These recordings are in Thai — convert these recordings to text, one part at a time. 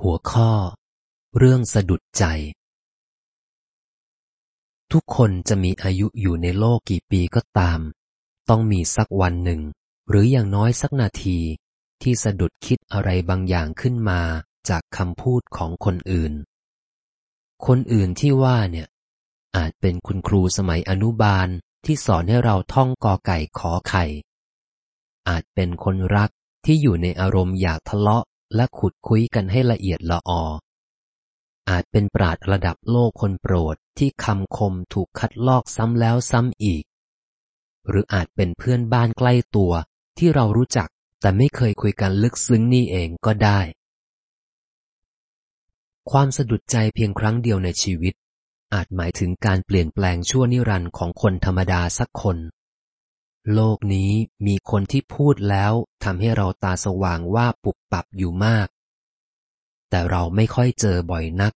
หัวข้อ เรื่องสะดุดใจ ทุกคนจะมีอายุอยู่ในโลกกี่ปีก็ตาม ต้องมีสักวันหนึ่ง หรืออย่างน้อยสักนาที ที่สะดุดคิดอะไรบางอย่างขึ้นมาจากคำพูดของคนอื่น คนอื่นที่ว่าเนี่ย อาจเป็นคุณครูสมัยอนุบาลที่สอนให้เราท่องกอไก่ขอไข่ อาจเป็นคนรักที่อยู่ในอารมณ์อยากทะเลาะ และขุดคุยกันให้ละเอียดละออ อาจเป็นปราดระดับโลกคนโปรดที่คำคมถูกคัดลอกซ้ำแล้วซ้ำอีก หรืออาจเป็นเพื่อนบ้านใกล้ตัวที่เรารู้จักแต่ไม่เคยคุยกันลึกซึ้งนี่เองก็ได้ ความสะดุดใจเพียงครั้งเดียวในชีวิต อาจหมายถึงการเปลี่ยนแปลงชั่วนิรันดร์ของคนธรรมดาสักคน โลกนี้มีคนที่พูดแล้วทำให้เราตาสว่างว่าปุบปับอยู่มาก แต่เราไม่ค่อยเจอบ่อยนัก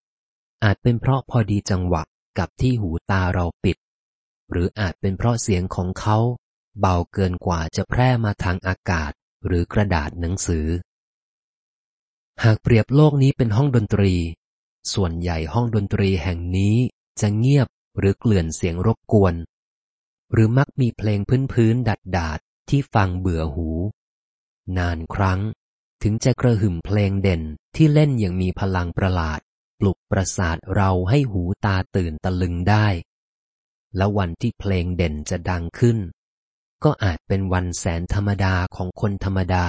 อาจเป็นเพราะพอดีจังหวะกับที่หูตาเราปิด หรืออาจเป็นเพราะเสียงของเขา เบาเกินกว่าจะแพร่มาทางอากาศหรือกระดาษหนังสือ หากเปรียบโลกนี้เป็นห้องดนตรี ส่วนใหญ่ห้องดนตรีแห่งนี้จะเงียบหรือเกลื่อนเสียงรบกวน หรือมักมีเพลงพื้นๆดัดดาดที่ฟังเบื่อหู นานครั้ง ถึงจะกระหึ่มเพลงเด่นที่เล่นอย่างมีพลังประหลาด ปลุกประสาทเราให้หูตาตื่นตะลึงได้ และวันที่เพลงเด่นจะดังขึ้น ก็อาจเป็นวันแสนธรรมดาของคนธรรมดา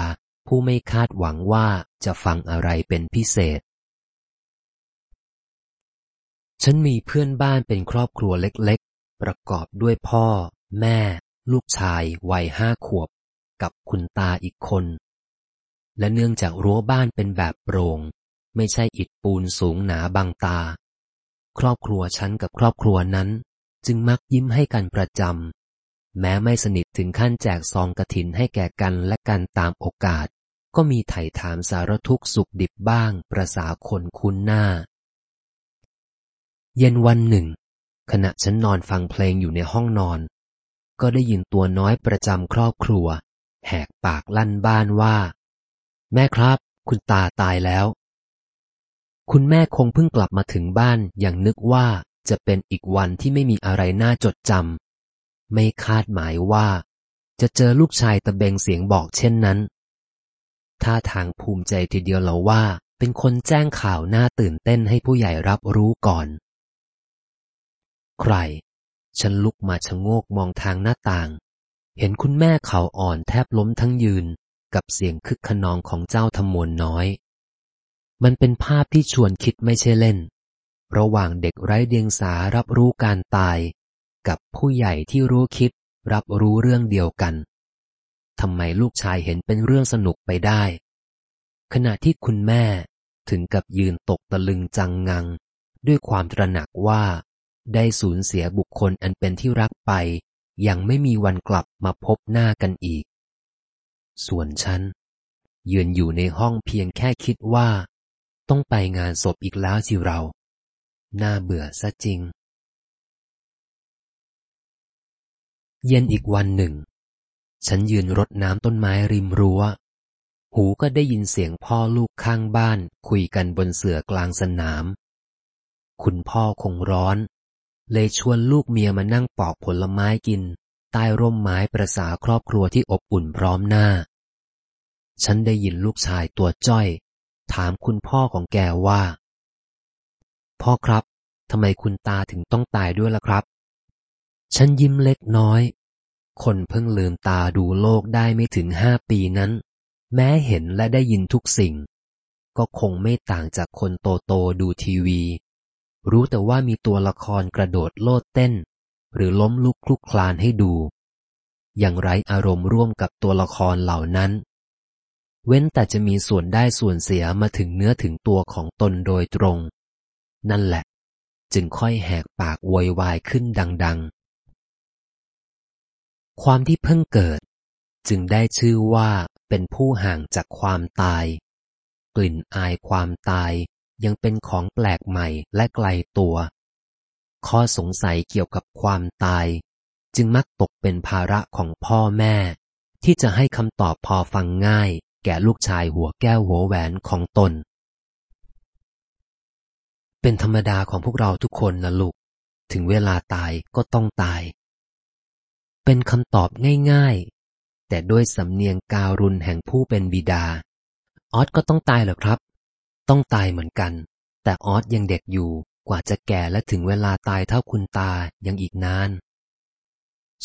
ผู้ไม่คาดหวังว่าจะฟังอะไรเป็นพิเศษ ฉันมีเพื่อนบ้านเป็นครอบครัวเล็กๆ ประกอบด้วยพ่อ แม่ ลูกชายวัยห้าขวบ กับคุณตาอีกคน และเนื่องจากรั้วบ้านเป็นแบบโปร่ง ไม่ใช่อิฐปูนสูงหนาบางตา ครอบครัวฉันกับครอบครัวนั้น จึงมักยิ้มให้กันประจำแม้ไม่สนิทถึงขั้นแจกซองกระถินให้แก่กันและกันตามโอกาส ก็มีไถ่ถามสารทุกสุขดิบบ้างประสาคนคุ้นหน้า เย็นวันหนึ่ง ขณะฉันนอนฟังเพลงอยู่ในห้องนอน ก็ได้ยินตัวน้อยประจำครอบครัว แหกปากลั่นบ้านว่า แม่ครับ คุณตาตายแล้ว คุณแม่คงเพิ่งกลับมาถึงบ้านอย่างนึกว่าจะเป็นอีกวันที่ไม่มีอะไรน่าจดจำไม่คาดหมายว่า จะเจอลูกชายตะเบงเสียงบอกเช่นนั้นท่าทางภูมิใจทีเดียวเหลาว่า เป็นคนแจ้งข่าวน่าตื่นเต้นให้ผู้ใหญ่รับรู้ก่อน ใคร ฉันลุกมาชะโงกมองทางหน้าต่าง เห็นคุณแม่เขาอ่อนแทบล้มทั้งยืนกับเสียงคึกขนองของเจ้าทมวนน้อย มันเป็นภาพที่ชวนคิดไม่ใช่เล่น ระหว่างเด็กไร้เดียงสารับรู้การตาย กับผู้ใหญ่ที่รู้คิดรับรู้เรื่องเดียวกันทำไมลูกชายเห็นเป็นเรื่องสนุกไปได้ ขณะที่คุณแม่ถึงกับยืนตกตะลึงจังงัง ด้วยความตระหนักว่า ได้สูญเสียบุคคลอันเป็นที่รักไป ยังไม่มีวันกลับมาพบหน้ากันอีก ส่วนฉัน ยืนอยู่ในห้องเพียงแค่คิดว่า ต้องไปงานศพอีกแล้วสิเรา น่าเบื่อซะจริง เย็นอีกวันหนึ่ง ฉันยืนรดน้ำต้นไม้ริมรัว้ว หูก็ได้ยินเสียงพ่อลูกข้างบ้าน คุยกันบนเสื่อกลางสนามคุณพ่อคงร้อน เลยชวนลูกเมียมานั่งปอกผลไม้กิน ใต้ร่มไม้ประสาครอบครัวที่อบอุ่นพร้อมหน้า ฉันได้ยินลูกชายตัวจ้อย ถามคุณพ่อของแกว่า พ่อครับทำไมคุณตาถึงต้องตายด้วยล่ะครับ ฉันยิ้มเล็กน้อย คนเพิ่งลืมตาดูโลกได้ไม่ถึงห้าปีนั้น แม้เห็นและได้ยินทุกสิ่ง ก็คงไม่ต่างจากคนโตโตดูทีวี รู้แต่ว่ามีตัวละครกระโดดโลดเต้น หรือล้มลุกคลุกคลานให้ดู อย่างไรอารมณ์ร่วมกับตัวละครเหล่านั้น เว้นแต่จะมีส่วนได้ส่วนเสียมาถึงเนื้อถึงตัวของตนโดยตรง นั่นแหละ จึงค่อยแหกปากโวยวายขึ้นดัง ๆ ความที่เพิ่งเกิด จึงได้ชื่อว่าเป็นผู้ห่างจากความตาย กลิ่นอายความตาย ยังเป็นของแปลกใหม่และไกลตัว ข้อสงสัยเกี่ยวกับความตาย จึงมักตกเป็นภาระของพ่อแม่ ที่จะให้คำตอบพอฟังง่าย แก่ลูกชายหัวแก้วหัวแหวนของตน เป็นธรรมดาของพวกเราทุกคนนะลูก ถึงเวลาตายก็ต้องตาย เป็นคำตอบง่ายๆ แต่ด้วยสำเนียงการุณแห่งผู้เป็นบิดาออสก็ต้องตายเหรอครับ ต้องตายเหมือนกัน แต่ออสยังเด็กอยู่กว่าจะแก่และถึงเวลาตายเท่าคุณตายังอีกนาน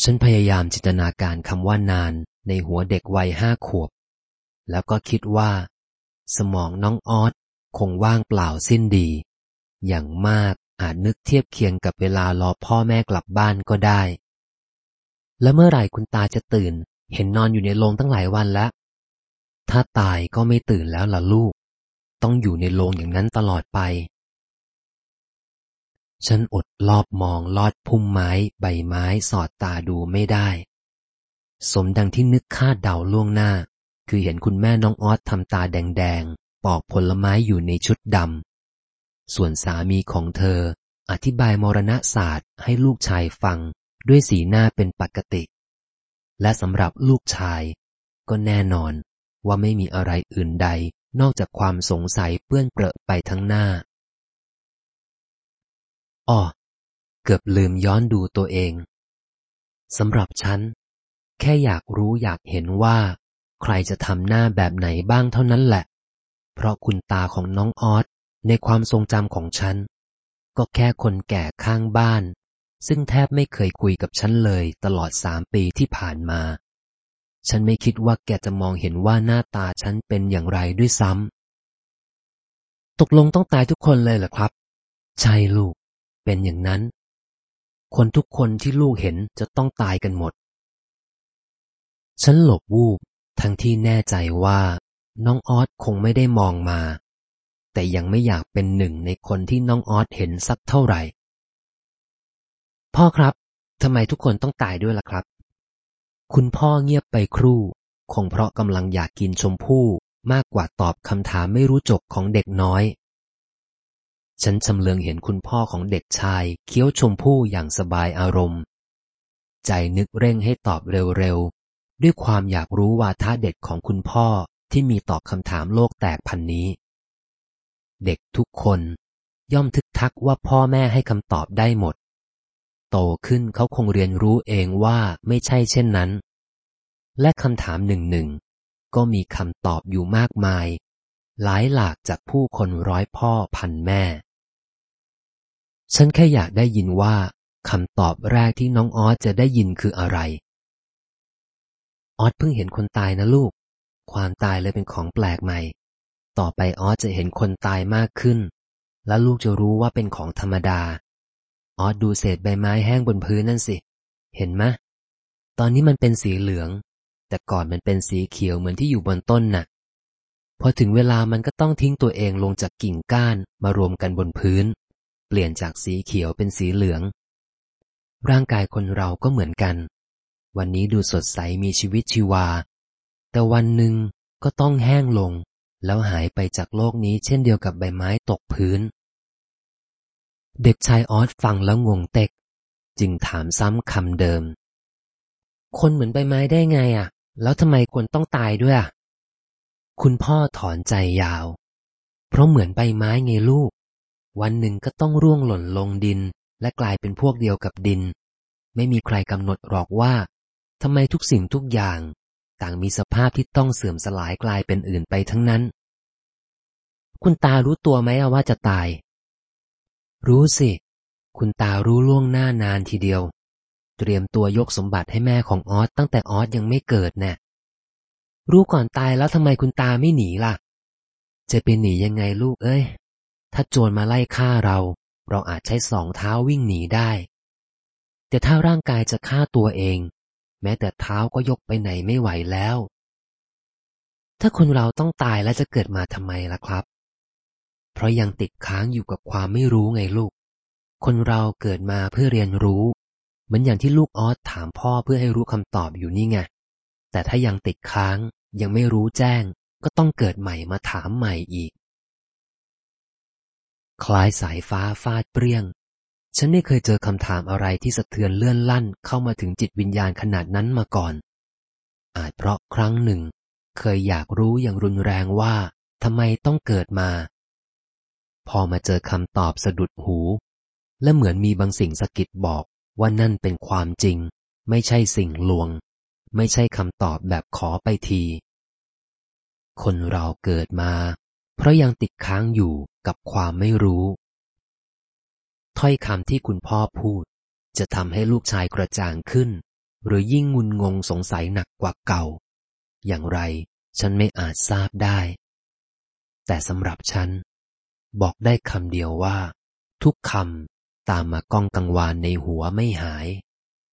ฉันพยายามจินตนาการคำว่านานในหัวเด็กวัยห้าขวบ แล้วก็คิดว่า สมองน้องออสคงว่างเปล่าสิ้นดี อย่างมากอาจนึกเทียบเคียงกับเวลารอพ่อแม่กลับบ้านก็ได้ แล้วเมื่อไหร่คุณตาจะตื่น เห็นนอนอยู่ในโรงตั้งหลายวันแล้ว ถ้าตายก็ไม่ตื่นแล้วล่ะลูก ต้องอยู่ในโรงอย่างนั้นตลอดไป ฉันอดรอบมองลอดพุ่มไม้ใบไม้สอดตาดูไม่ได้ สมดังที่นึกคาดเดาล่วงหน้า คือเห็นคุณแม่น้องออสทำตาแดงๆ ปอกผลไม้อยู่ในชุดดำ ส่วนสามีของเธอ อธิบายมรณศาสตร์ให้ลูกชายฟังด้วยสีหน้าเป็นปกติ และสำหรับลูกชาย ก็แน่นอนว่าไม่มีอะไรอื่นใด นอกจากความสงสัยเปื้อนเปรอะไปทั้งหน้าอ้อเกือบลืมย้อนดูตัวเองสำหรับฉัน แค่อยากรู้อยากเห็นว่า ใครจะทำหน้าแบบไหนบ้างเท่านั้นแหละ เพราะคุณตาของน้องออสในความทรงจำของฉัน ก็แค่คนแก่ข้างบ้าน ซึ่งแทบไม่เคยคุยกับฉันเลยตลอดสามปีที่ผ่านมา ฉันไม่คิดว่าแกจะมองเห็นว่าหน้าตาฉันเป็นอย่างไรด้วยซ้ำ ตกลงต้องตายทุกคนเลยเหรอครับ ใช่ลูก เป็นอย่างนั้น คนทุกคนที่ลูกเห็นจะต้องตายกันหมด ฉันหลบวูบ ทั้งที่แน่ใจว่า น้องออสคงไม่ได้มองมา แต่ยังไม่อยากเป็นหนึ่งในคนที่น้องออสเห็นสักเท่าไหร่ พ่อครับทำไมทุกคนต้องตายด้วยล่ะครับ คุณพ่อเงียบไปครู่ คงเพราะกำลังอยากกินชมพู่มากกว่าตอบคำถามไม่รู้จบของเด็กน้อย ฉันชำเลืองเห็นคุณพ่อของเด็กชาย เคี้ยวชมพู่อย่างสบายอารมณ์ ใจนึกเร่งให้ตอบเร็วๆ ด้วยความอยากรู้วาทะเด็ดของคุณพ่อที่มีตอบคำถามโลกแตกพันนี้ เด็กทุกคน ย่อมทึกทักว่าพ่อแม่ให้คำตอบได้หมด โตขึ้นเขาคงเรียนรู้เองว่าไม่ใช่เช่นนั้น และคำถามหนึ่งหนึ่งก็มีคำตอบอยู่มากมาย หลายหลากจากผู้คนร้อยพ่อพันแม่ ฉันแค่อยากได้ยินว่าคำตอบแรกที่น้องออสจะได้ยินคืออะไร ออสเพิ่งเห็นคนตายนะลูก ความตายเลยเป็นของแปลกใหม่ ต่อไปออสจะเห็นคนตายมากขึ้น และลูกจะรู้ว่าเป็นของธรรมดา ออดูเศษใบไม้แห้งบนพื้นนั่นสิ เห็นไหมตอนนี้มันเป็นสีเหลือง แต่ก่อนมันเป็นสีเขียวเหมือนที่อยู่บนต้นนะ่ะ พอถึงเวลามันก็ต้องทิ้งตัวเองลงจากกิ่งก้านมารวมกันบนพื้น เปลี่ยนจากสีเขียวเป็นสีเหลือง ร่างกายคนเราก็เหมือนกัน วันนี้ดูสดใสมีชีวิตชีวา แต่วันหนึ่งก็ต้องแห้งลง แล้วหายไปจากโลกนี้เช่นเดียวกับใบไม้ตกพื้น เด็กชายออสฟังแล้วงงเต็ก จึงถามซ้ำคำเดิม คนเหมือนใบไม้ได้ไงอะ แล้วทำไมควรต้องตายด้วยอะ คุณพ่อถอนใจยาว เพราะเหมือนใบไม้ไงลูก วันหนึ่งก็ต้องร่วงหล่นลงดิน และกลายเป็นพวกเดียวกับดิน ไม่มีใครกำหนดหรอกว่าทำไมทุกสิ่งทุกอย่าง ต่างมีสภาพที่ต้องเสื่อมสลายกลายเป็นอื่นไปทั้งนั้น คุณตารู้ตัวไหมว่าจะตาย รู้สิ คุณตารู้ล่วงหน้านานทีเดียว เตรียมตัวยกสมบัติให้แม่ของออสตั้งแต่ออสยังไม่เกิดแน่รู้ก่อนตายแล้วทำไมคุณตาไม่หนีล่ะ จะเป็นหนียังไงลูกเอ้ย ถ้าโจรมาไล่ฆ่าเรา เราอาจใช้สองเท้าวิ่งหนีได้ แต่ถ้าร่างกายจะฆ่าตัวเอง แม้แต่เท้าก็ยกไปไหนไม่ไหวแล้ว ถ้าคนเราต้องตายแล้วจะเกิดมาทำไมล่ะครับ เพราะยังติดค้างอยู่กับความไม่รู้ไงลูก คนเราเกิดมาเพื่อเรียนรู้ เหมือนอย่างที่ลูกออสถามพ่อเพื่อให้รู้คำตอบอยู่นี่ไง แต่ถ้ายังติดค้างยังไม่รู้แจ้ง ก็ต้องเกิดใหม่มาถามใหม่อีก คล้ายสายฟ้าฟาดเปรี้ยง ฉันไม่เคยเจอคำถามอะไรที่สะเทือนเลื่อนลั่นเข้ามาถึงจิตวิญญาณขนาดนั้นมาก่อน อาจเพราะครั้งหนึ่ง เคยอยากรู้อย่างรุนแรงว่าทำไมต้องเกิดมา พอมาเจอคำตอบสะดุดหู และเหมือนมีบางสิ่งสะกิดบอกว่านั่นเป็นความจริง ไม่ใช่สิ่งลวง ไม่ใช่คำตอบแบบขอไปที คนเราเกิดมา เพราะยังติดค้างอยู่กับความไม่รู้ ถ้อยคำที่คุณพ่อพูด จะทำให้ลูกชายกระจ่างขึ้น หรือยิ่งงุนงงสงสัยหนักกว่าเก่า อย่างไรฉันไม่อาจทราบได้ แต่สำหรับฉัน บอกได้คำเดียวว่า ทุกคำตามมาก้องกังวานในหัวไม่หาย